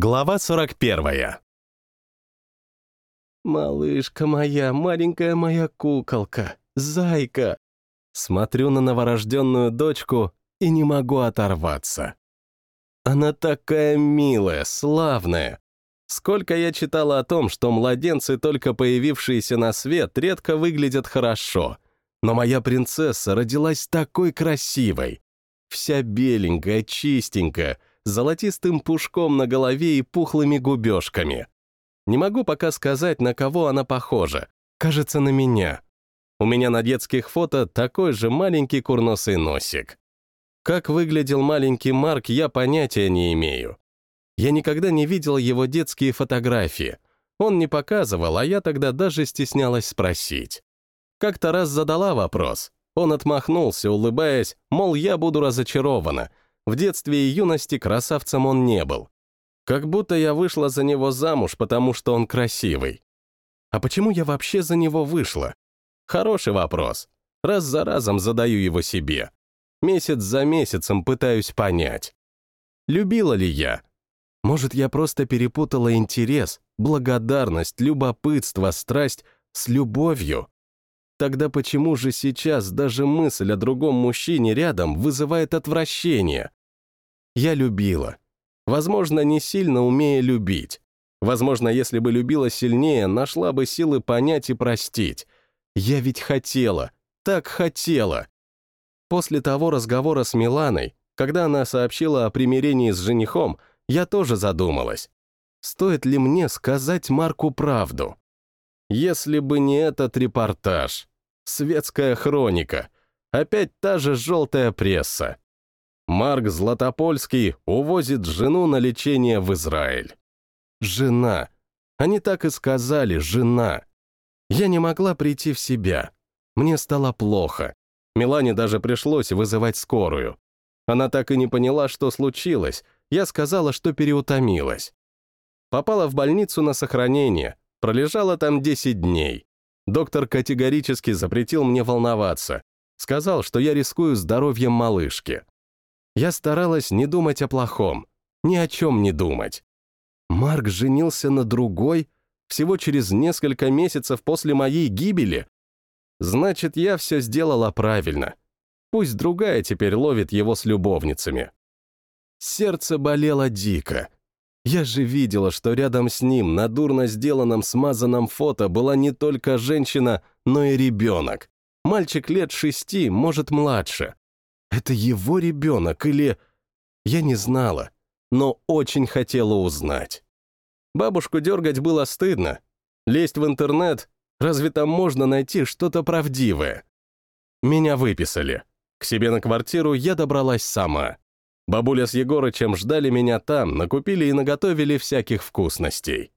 Глава 41. «Малышка моя, маленькая моя куколка, зайка!» Смотрю на новорожденную дочку и не могу оторваться. Она такая милая, славная. Сколько я читала о том, что младенцы, только появившиеся на свет, редко выглядят хорошо. Но моя принцесса родилась такой красивой. Вся беленькая, чистенькая, с золотистым пушком на голове и пухлыми губежками. Не могу пока сказать, на кого она похожа. Кажется, на меня. У меня на детских фото такой же маленький курносый носик. Как выглядел маленький Марк, я понятия не имею. Я никогда не видел его детские фотографии. Он не показывал, а я тогда даже стеснялась спросить. Как-то раз задала вопрос. Он отмахнулся, улыбаясь, мол, я буду разочарована. В детстве и юности красавцем он не был. Как будто я вышла за него замуж, потому что он красивый. А почему я вообще за него вышла? Хороший вопрос. Раз за разом задаю его себе. Месяц за месяцем пытаюсь понять. Любила ли я? Может, я просто перепутала интерес, благодарность, любопытство, страсть с любовью? Тогда почему же сейчас даже мысль о другом мужчине рядом вызывает отвращение? Я любила. Возможно, не сильно умея любить. Возможно, если бы любила сильнее, нашла бы силы понять и простить. Я ведь хотела, так хотела. После того разговора с Миланой, когда она сообщила о примирении с женихом, я тоже задумалась. Стоит ли мне сказать Марку правду? Если бы не этот репортаж. Светская хроника. Опять та же желтая пресса. Марк Златопольский увозит жену на лечение в Израиль. Жена. Они так и сказали, жена. Я не могла прийти в себя. Мне стало плохо. Милане даже пришлось вызывать скорую. Она так и не поняла, что случилось. Я сказала, что переутомилась. Попала в больницу на сохранение. Пролежала там 10 дней. Доктор категорически запретил мне волноваться. Сказал, что я рискую здоровьем малышки. Я старалась не думать о плохом, ни о чем не думать. Марк женился на другой всего через несколько месяцев после моей гибели. Значит, я все сделала правильно. Пусть другая теперь ловит его с любовницами. Сердце болело дико. Я же видела, что рядом с ним на дурно сделанном смазанном фото была не только женщина, но и ребенок. Мальчик лет шести, может, младше. Это его ребенок или... Я не знала, но очень хотела узнать. Бабушку дергать было стыдно. Лезть в интернет, разве там можно найти что-то правдивое? Меня выписали. К себе на квартиру я добралась сама. Бабуля с Егорычем ждали меня там, накупили и наготовили всяких вкусностей.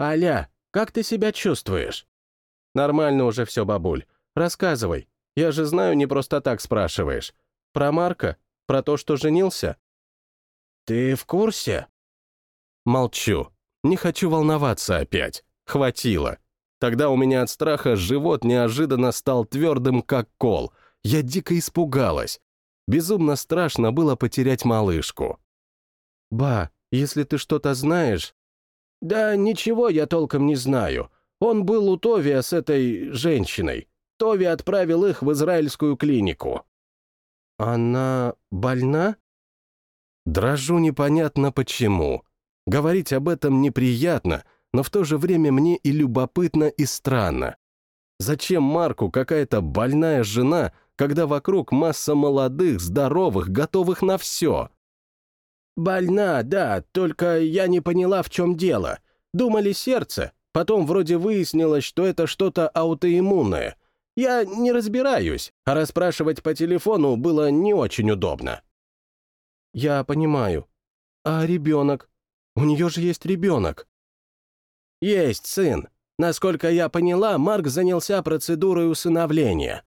«Аля, как ты себя чувствуешь?» «Нормально уже все, бабуль. Рассказывай. Я же знаю, не просто так спрашиваешь. Про Марка? Про то, что женился? Ты в курсе? Молчу. Не хочу волноваться опять. Хватило. Тогда у меня от страха живот неожиданно стал твердым, как кол. Я дико испугалась. Безумно страшно было потерять малышку. «Ба, если ты что-то знаешь...» «Да ничего я толком не знаю. Он был у Товия с этой женщиной. Тови отправил их в израильскую клинику». «Она больна?» Дрожу непонятно почему. Говорить об этом неприятно, но в то же время мне и любопытно, и странно. Зачем Марку какая-то больная жена, когда вокруг масса молодых, здоровых, готовых на все? «Больна, да, только я не поняла, в чем дело. Думали сердце, потом вроде выяснилось, что это что-то аутоиммунное. Я не разбираюсь, а расспрашивать по телефону было не очень удобно. Я понимаю. А ребенок? У нее же есть ребенок. Есть сын. Насколько я поняла, Марк занялся процедурой усыновления.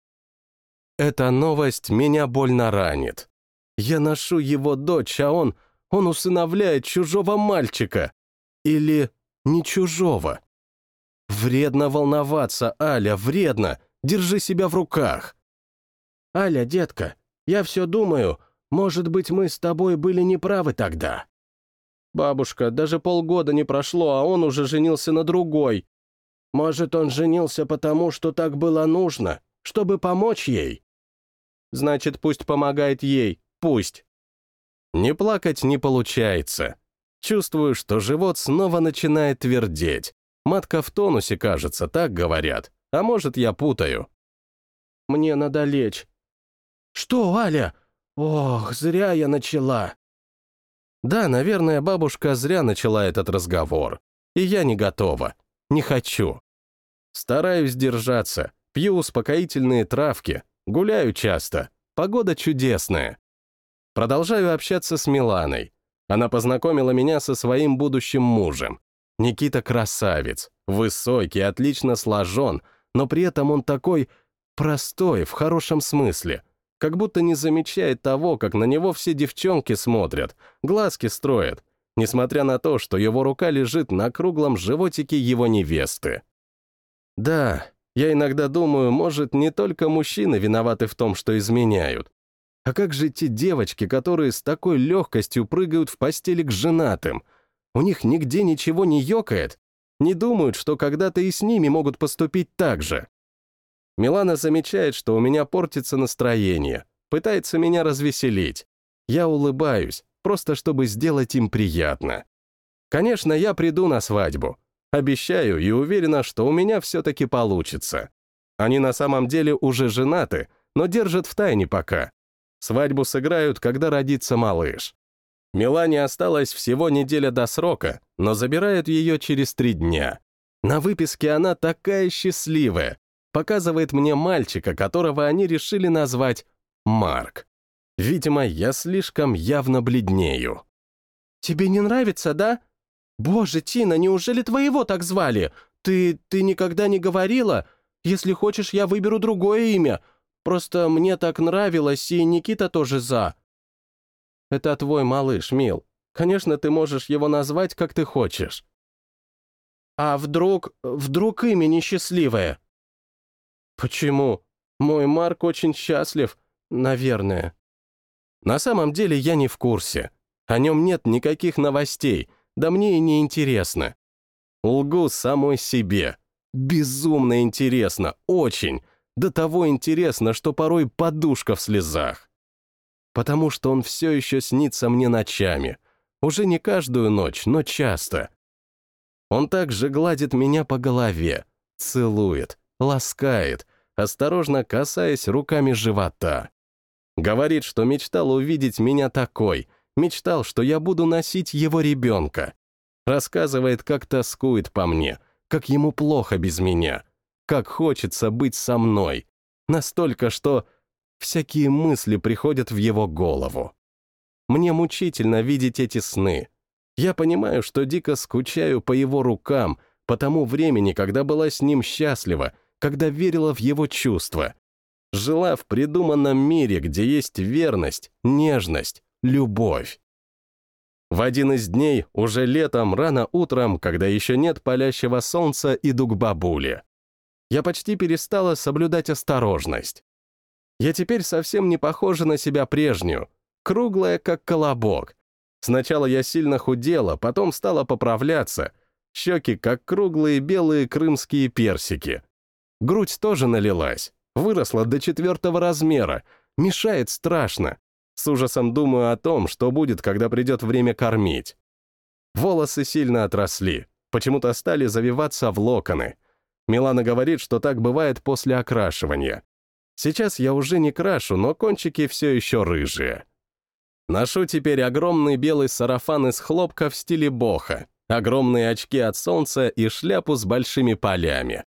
Эта новость меня больно ранит. Я ношу его дочь, а он... Он усыновляет чужого мальчика. Или не чужого. Вредно волноваться, Аля, вредно. Держи себя в руках. Аля, детка, я все думаю, может быть, мы с тобой были неправы тогда. Бабушка, даже полгода не прошло, а он уже женился на другой. Может, он женился потому, что так было нужно, чтобы помочь ей? Значит, пусть помогает ей, пусть. Не плакать не получается. Чувствую, что живот снова начинает твердеть. Матка в тонусе, кажется, так говорят. А может, я путаю. Мне надо лечь. Что, Аля? Ох, зря я начала. Да, наверное, бабушка зря начала этот разговор. И я не готова. Не хочу. Стараюсь держаться, пью успокоительные травки, гуляю часто. Погода чудесная. Продолжаю общаться с Миланой. Она познакомила меня со своим будущим мужем. Никита красавец, высокий, отлично сложен, но при этом он такой простой, в хорошем смысле. Как будто не замечает того, как на него все девчонки смотрят, глазки строят, несмотря на то, что его рука лежит на круглом животике его невесты. Да, я иногда думаю, может, не только мужчины виноваты в том, что изменяют. А как же те девочки, которые с такой легкостью прыгают в постели к женатым? У них нигде ничего не ёкает. Не думают, что когда-то и с ними могут поступить так же. Милана замечает, что у меня портится настроение, пытается меня развеселить. Я улыбаюсь, просто чтобы сделать им приятно. Конечно, я приду на свадьбу. Обещаю и уверена, что у меня все-таки получится. Они на самом деле уже женаты, но держат в тайне пока. Свадьбу сыграют, когда родится малыш. Милане осталось всего неделя до срока, но забирают ее через три дня. На выписке она такая счастливая, показывает мне мальчика, которого они решили назвать Марк. Видимо, я слишком явно бледнею. «Тебе не нравится, да? Боже, Тина, неужели твоего так звали? Ты... ты никогда не говорила? Если хочешь, я выберу другое имя. Просто мне так нравилось, и Никита тоже за». «Это твой малыш, Мил. Конечно, ты можешь его назвать, как ты хочешь». «А вдруг... вдруг имя несчастливое?» «Почему? Мой Марк очень счастлив, наверное». На самом деле я не в курсе. О нем нет никаких новостей, да мне и не интересно. Лгу самой себе. Безумно интересно, очень. До того интересно, что порой подушка в слезах. Потому что он все еще снится мне ночами. Уже не каждую ночь, но часто. Он также гладит меня по голове, целует, ласкает, осторожно касаясь руками живота. Говорит, что мечтал увидеть меня такой, мечтал, что я буду носить его ребенка. Рассказывает, как тоскует по мне, как ему плохо без меня, как хочется быть со мной. Настолько, что всякие мысли приходят в его голову. Мне мучительно видеть эти сны. Я понимаю, что дико скучаю по его рукам, по тому времени, когда была с ним счастлива, когда верила в его чувства. Жила в придуманном мире, где есть верность, нежность, любовь. В один из дней, уже летом, рано утром, когда еще нет палящего солнца, иду к бабуле. Я почти перестала соблюдать осторожность. Я теперь совсем не похожа на себя прежнюю, круглая, как колобок. Сначала я сильно худела, потом стала поправляться. Щеки, как круглые белые крымские персики. Грудь тоже налилась, выросла до четвертого размера, мешает страшно. С ужасом думаю о том, что будет, когда придет время кормить. Волосы сильно отросли, почему-то стали завиваться в локоны. Милана говорит, что так бывает после окрашивания. Сейчас я уже не крашу, но кончики все еще рыжие. Ношу теперь огромный белый сарафан из хлопка в стиле боха, огромные очки от солнца и шляпу с большими полями.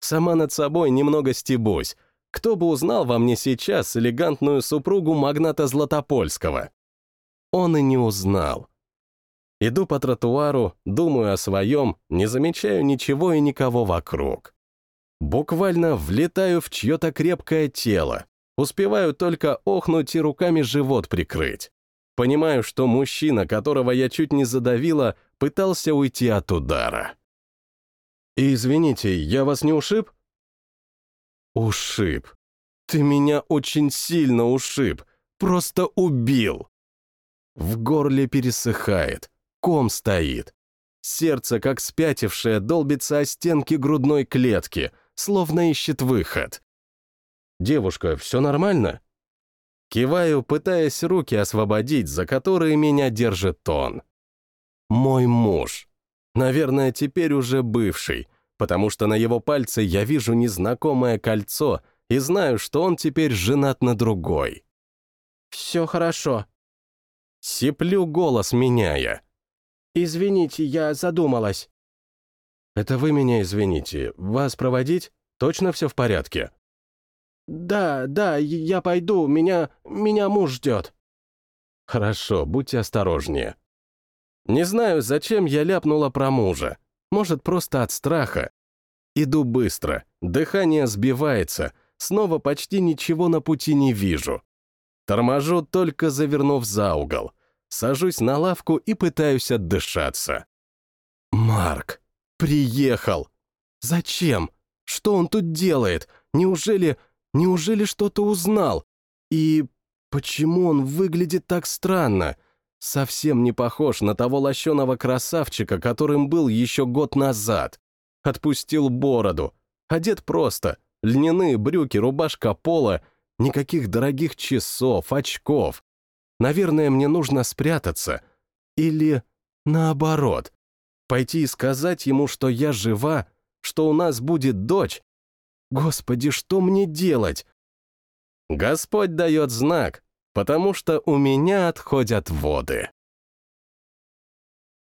Сама над собой немного стебусь. Кто бы узнал во мне сейчас элегантную супругу магната Златопольского? Он и не узнал. Иду по тротуару, думаю о своем, не замечаю ничего и никого вокруг. Буквально влетаю в чье-то крепкое тело, успеваю только охнуть и руками живот прикрыть. Понимаю, что мужчина, которого я чуть не задавила, пытался уйти от удара. «Извините, я вас не ушиб?» «Ушиб. Ты меня очень сильно ушиб. Просто убил». В горле пересыхает. ком стоит. Сердце, как спятившее, долбится о стенки грудной клетки, словно ищет выход. «Девушка, все нормально?» Киваю, пытаясь руки освободить, за которые меня держит он. Мой муж. Наверное, теперь уже бывший, потому что на его пальце я вижу незнакомое кольцо и знаю, что он теперь женат на другой. «Все хорошо». Сиплю голос, меняя. «Извините, я задумалась». «Это вы меня извините. Вас проводить? Точно все в порядке?» «Да, да, я пойду, меня... меня муж ждет». «Хорошо, будьте осторожнее». Не знаю, зачем я ляпнула про мужа. Может, просто от страха. Иду быстро, дыхание сбивается, снова почти ничего на пути не вижу. Торможу, только завернув за угол. Сажусь на лавку и пытаюсь отдышаться. Марк, приехал. Зачем? Что он тут делает? Неужели... Неужели что-то узнал? И почему он выглядит так странно? Совсем не похож на того лощеного красавчика, которым был еще год назад. Отпустил бороду. Одет просто. Льняные брюки, рубашка пола. Никаких дорогих часов, очков. Наверное, мне нужно спрятаться. Или наоборот. Пойти и сказать ему, что я жива, что у нас будет дочь, Господи, что мне делать? Господь дает знак, потому что у меня отходят воды.